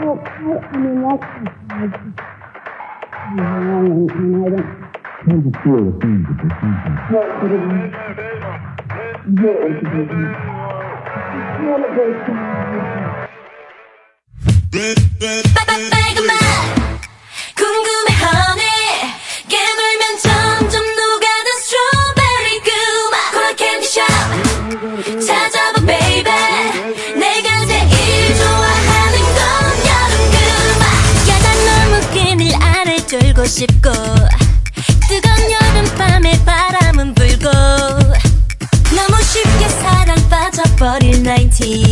Well, I, I don't. Tend to feel the things that they're 졸고 싶고 뜨거운 여름밤에 바람은 불고 너무 쉽게 사랑 빠져버릴 19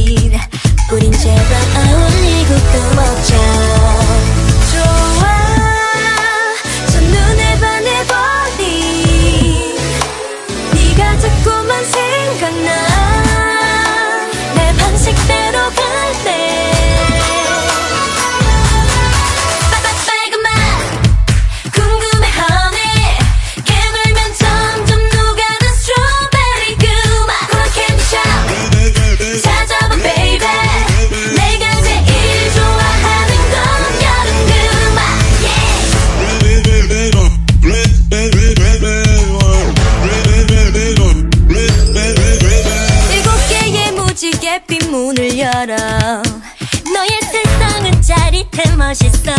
열어 너의 세상은 짜릿해 멋있어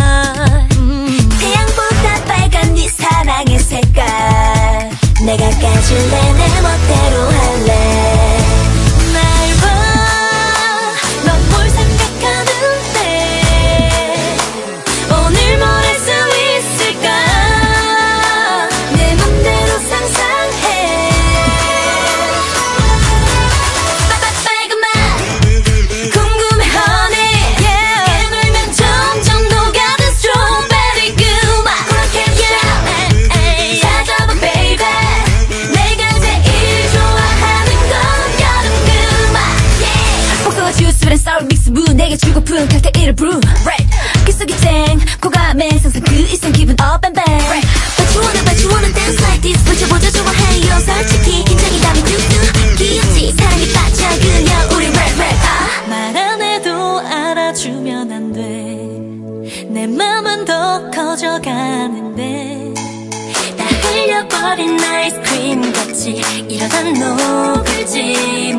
음. 태양보다 빨간 네 사랑의 색깔 내가 까줄래 내 주고픈 칵테일을 brew red. 귓속이 쨍 코감에 상상 그 이상 기분 up and back red. But you wanna but you wanna dance like this. 붙여보자 좋아해요. 솔직히 긴장이라면 뚝뚝. 귀엽지? 사랑에 빠져 그냥 우리 red red. 아말 안 해도 알아주면 안 돼. 내 맘은 더 커져가는데. 다 흘려버린 아이스크림 같이 이러다 녹을지